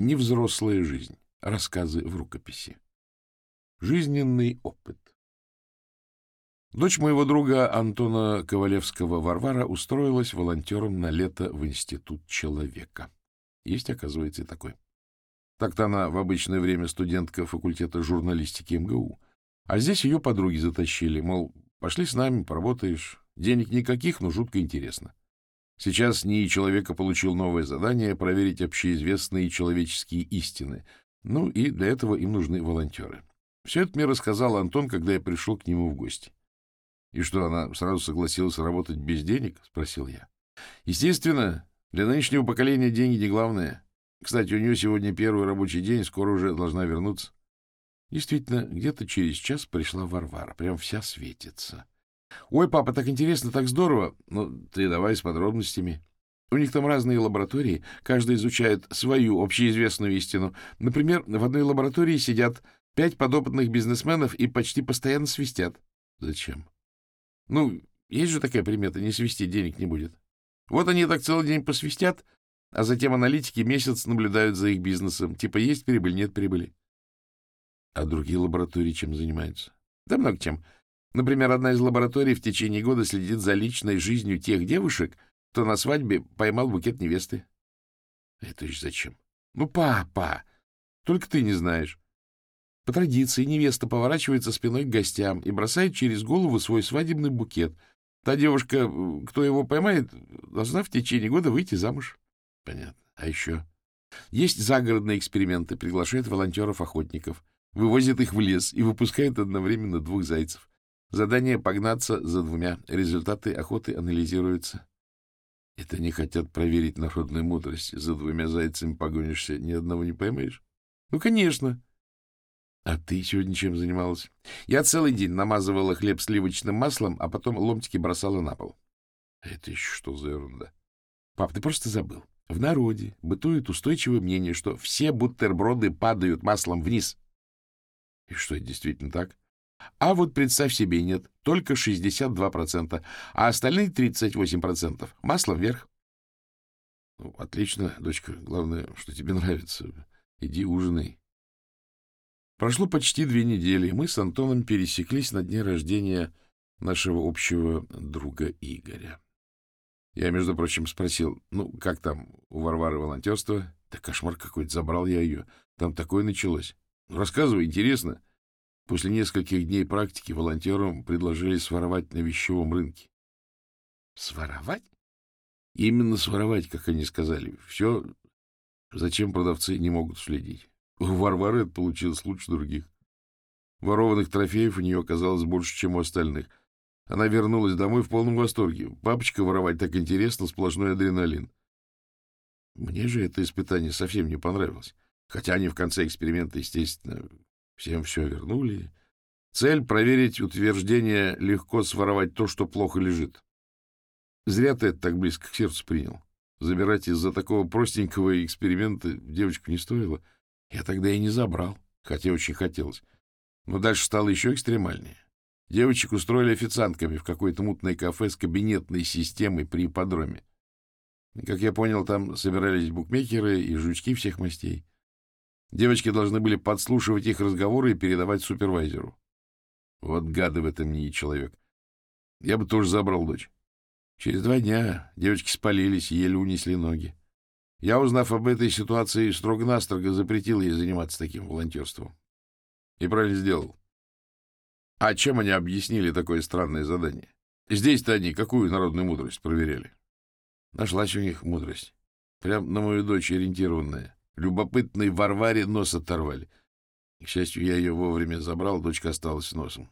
Невзрослая жизнь. Рассказы в рукописи. Жизненный опыт. Дочь моего друга Антона Ковалевского Варвара устроилась волонтером на лето в Институт человека. Есть, оказывается, и такой. Так-то она в обычное время студентка факультета журналистики МГУ. А здесь ее подруги затащили, мол, пошли с нами, поработаешь. Денег никаких, но жутко интересно. Сейчас НИИ человека получил новое задание проверить общеизвестные человеческие истины. Ну и для этого им нужны волонтеры. Все это мне рассказал Антон, когда я пришел к нему в гости. — И что, она сразу согласилась работать без денег? — спросил я. — Естественно, для нынешнего поколения деньги не главное. Кстати, у нее сегодня первый рабочий день, скоро уже должна вернуться. Действительно, где-то через час пришла Варвара, прям вся светится. — Ой, папа, так интересно, так здорово. Ну, ты давай с подробностями. У них там разные лаборатории, каждая изучает свою общеизвестную истину. Например, в одной лаборатории сидят пять подопытных бизнесменов и почти постоянно свистят. — Зачем? — Ну, есть же такая примета, не свистеть денег не будет. Вот они так целый день посвистят, а затем аналитики месяц наблюдают за их бизнесом. Типа есть прибыль, нет прибыли. А другие лаборатории чем занимаются? Да много чем. Например, одна из лабораторий в течение года следит за личной жизнью тех девушек, кто на свадьбе поймал букет невесты. Это еще зачем? Ну, папа, только ты не знаешь. По традиции невеста поворачивается спиной к гостям и бросает через голову свой свадебный букет. Та девушка, кто его поймает, должна в течение года выйти замуж. Понятно. А еще? Есть загородные эксперименты, приглашают волонтеров-охотников, вывозят их в лес и выпускают одновременно двух зайцев. Задание погнаться за двумя. Результаты охоты анализируются. Это они хотят проверить народную мудрость. За двумя зайцами погонишься, ни одного не поймаешь? Ну, конечно. А ты сегодня чем занималась? Я целый день намазывала хлеб сливочным маслом, а потом ломтики бросала на пол. Это еще что за ерунда? Пап, ты просто забыл. В народе бытует устойчивое мнение, что все бутерброды падают маслом вниз. И что, это действительно так? А вот представь себе, нет, только 62%, а остальные 38% маслом вверх. Ну, отлично, дочка, главное, что тебе нравится. Иди ужинай. Прошло почти две недели, мы с Антоном пересеклись на дне рождения нашего общего друга Игоря. Я, между прочим, спросил, ну, как там у Варвары волонтерство? Да кошмар какой-то, забрал я ее. Там такое началось. Ну, рассказывай, интересно. После нескольких дней практики волонтерам предложили своровать на вещевом рынке. Своровать? Именно своровать, как они сказали. Все, зачем продавцы не могут следить. У Варвары это получилось лучше других. Ворованных трофеев у нее оказалось больше, чем у остальных. Она вернулась домой в полном восторге. Папочка воровать так интересно, сплошной адреналин. Мне же это испытание совсем не понравилось. Хотя они в конце эксперимента, естественно, Всем все вернули. Цель — проверить утверждение «легко своровать то, что плохо лежит». Зря ты это так близко к сердцу принял. Забирать из-за такого простенького эксперимента девочку не стоило. Я тогда и не забрал, хотя очень хотелось. Но дальше стало еще экстремальнее. Девочек устроили официантками в какое-то мутное кафе с кабинетной системой при ипподроме. Как я понял, там собирались букмекеры и жучки всех мастей. Девочки должны были подслушивать их разговоры и передавать супервайзеру. Вот гады в этом не человек. Я бы тоже забрал дочь. Через два дня девочки спалились и еле унесли ноги. Я, узнав об этой ситуации, строго-настрого запретил ей заниматься таким волонтерством. И правильно сделал. А чем они объяснили такое странное задание? Здесь-то они какую народную мудрость проверяли? Нашлась у них мудрость. Прям на мою дочь ориентированная. Любопытной Варваре нос оторвали. К счастью, я ее вовремя забрал, дочка осталась с носом.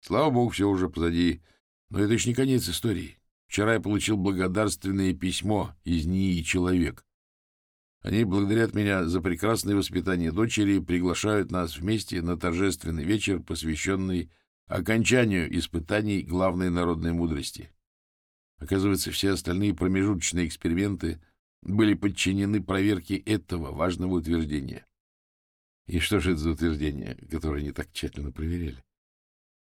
Слава богу, все уже позади. Но это еще не конец истории. Вчера я получил благодарственное письмо из НИИ «Человек». Они благодарят меня за прекрасное воспитание дочери и приглашают нас вместе на торжественный вечер, посвященный окончанию испытаний главной народной мудрости. Оказывается, все остальные промежуточные эксперименты — были подчинены проверке этого важного утверждения. И что же это за утверждение, которое они так тщательно проверяли?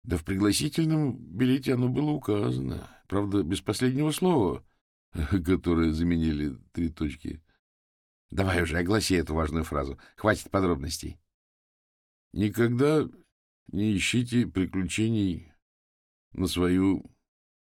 Да в пригласительном билете оно было указано. Правда, без последнего слова, которое заменили три точки. Давай уже, огласи эту важную фразу. Хватит подробностей. Никогда не ищите приключений на свою